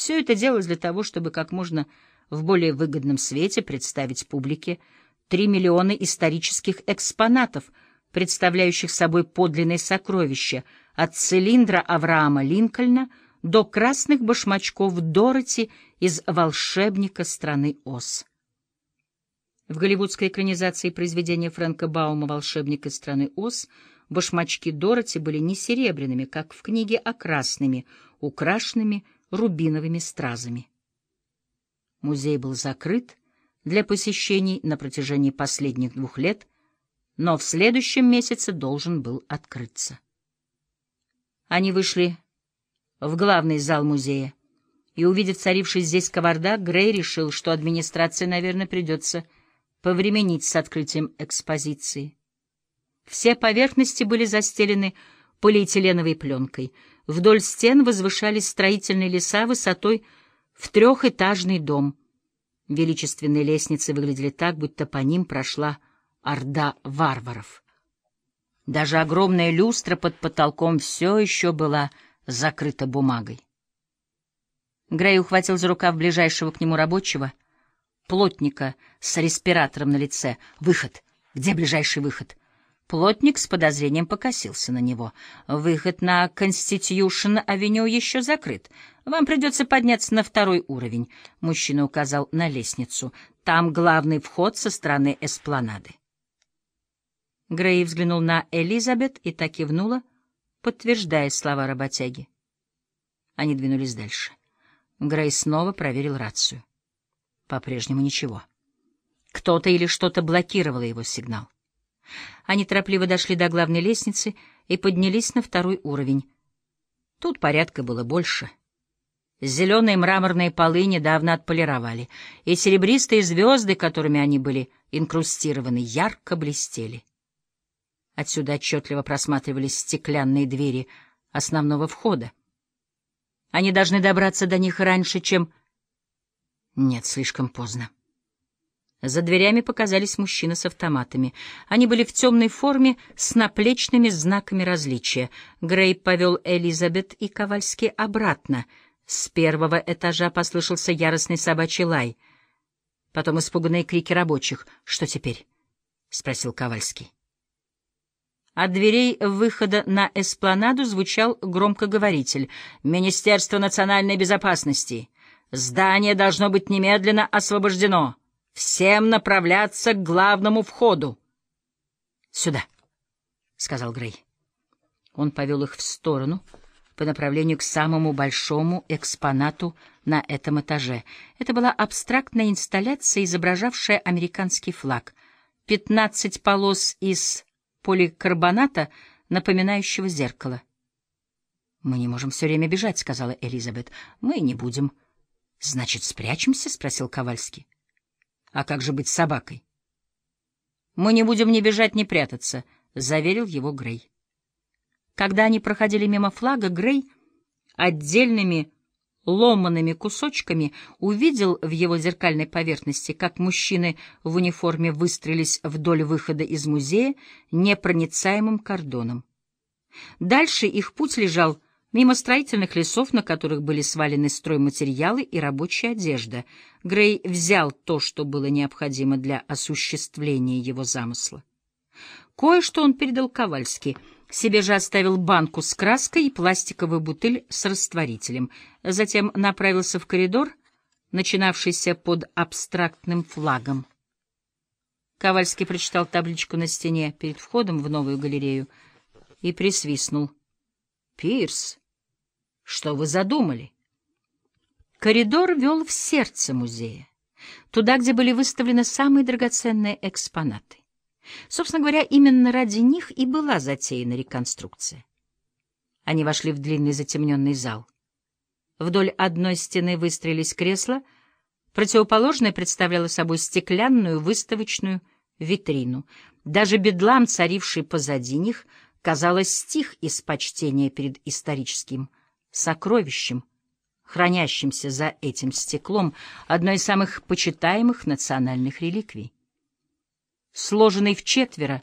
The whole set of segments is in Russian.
Все это делалось для того, чтобы как можно в более выгодном свете представить публике три миллиона исторических экспонатов, представляющих собой подлинные сокровища, от цилиндра Авраама Линкольна до красных башмачков Дороти из «Волшебника страны Оз». В голливудской экранизации произведения Фрэнка Баума «Волшебник из страны Оз» башмачки Дороти были не серебряными, как в книге, а красными, украшенными рубиновыми стразами. Музей был закрыт для посещений на протяжении последних двух лет, но в следующем месяце должен был открыться. Они вышли в главный зал музея, и, увидев царивший здесь кавардак, Грей решил, что администрации, наверное, придется повременить с открытием экспозиции. Все поверхности были застелены полиэтиленовой пленкой. Вдоль стен возвышались строительные леса высотой в трехэтажный дом. Величественные лестницы выглядели так, будто по ним прошла орда варваров. Даже огромная люстра под потолком все еще была закрыта бумагой. Грей ухватил за рукав ближайшего к нему рабочего — плотника с респиратором на лице. «Выход! Где ближайший выход?» Плотник с подозрением покосился на него. «Выход на Конститюшн-авеню еще закрыт. Вам придется подняться на второй уровень», — мужчина указал на лестницу. «Там главный вход со стороны эспланады». Грей взглянул на Элизабет и так кивнула, подтверждая слова работяги. Они двинулись дальше. Грей снова проверил рацию. По-прежнему ничего. Кто-то или что-то блокировало его сигнал. Они торопливо дошли до главной лестницы и поднялись на второй уровень. Тут порядка было больше. Зеленые мраморные полы недавно отполировали, и серебристые звезды, которыми они были инкрустированы, ярко блестели. Отсюда отчетливо просматривались стеклянные двери основного входа. Они должны добраться до них раньше, чем нет, слишком поздно. За дверями показались мужчины с автоматами. Они были в темной форме с наплечными знаками различия. Грей повел Элизабет и Ковальский обратно. С первого этажа послышался яростный собачий лай. Потом испуганные крики рабочих. «Что теперь?» — спросил Ковальский. От дверей выхода на эспланаду звучал громкоговоритель. «Министерство национальной безопасности!» Здание должно быть немедленно освобождено. Всем направляться к главному входу. — Сюда, — сказал Грей. Он повел их в сторону, по направлению к самому большому экспонату на этом этаже. Это была абстрактная инсталляция, изображавшая американский флаг. Пятнадцать полос из поликарбоната, напоминающего зеркало. — Мы не можем все время бежать, — сказала Элизабет. — Мы не будем. —— Значит, спрячемся? — спросил Ковальский. — А как же быть с собакой? — Мы не будем ни бежать, ни прятаться, — заверил его Грей. Когда они проходили мимо флага, Грей отдельными ломанными кусочками увидел в его зеркальной поверхности, как мужчины в униформе выстроились вдоль выхода из музея непроницаемым кордоном. Дальше их путь лежал Мимо строительных лесов, на которых были свалены стройматериалы и рабочая одежда, Грей взял то, что было необходимо для осуществления его замысла. Кое-что он передал Ковальски, себе же оставил банку с краской и пластиковую бутыль с растворителем. Затем направился в коридор, начинавшийся под абстрактным флагом. Ковальский прочитал табличку на стене перед входом в новую галерею и присвистнул. «Пирс!» Что вы задумали? Коридор вел в сердце музея, туда, где были выставлены самые драгоценные экспонаты. Собственно говоря, именно ради них и была затеяна реконструкция. Они вошли в длинный затемненный зал. Вдоль одной стены выстроились кресла, противоположная представляла собой стеклянную выставочную витрину. Даже бедлам, царивший позади них, казалось, стих из почтения перед историческим сокровищем, хранящимся за этим стеклом, одной из самых почитаемых национальных реликвий. Сложенный в четверо,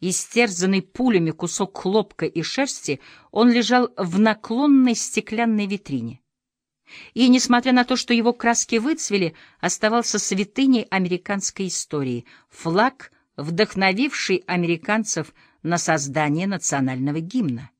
истерзанный пулями кусок хлопка и шерсти, он лежал в наклонной стеклянной витрине. и, несмотря на то, что его краски выцвели, оставался святыней американской истории, флаг, вдохновивший американцев на создание национального гимна.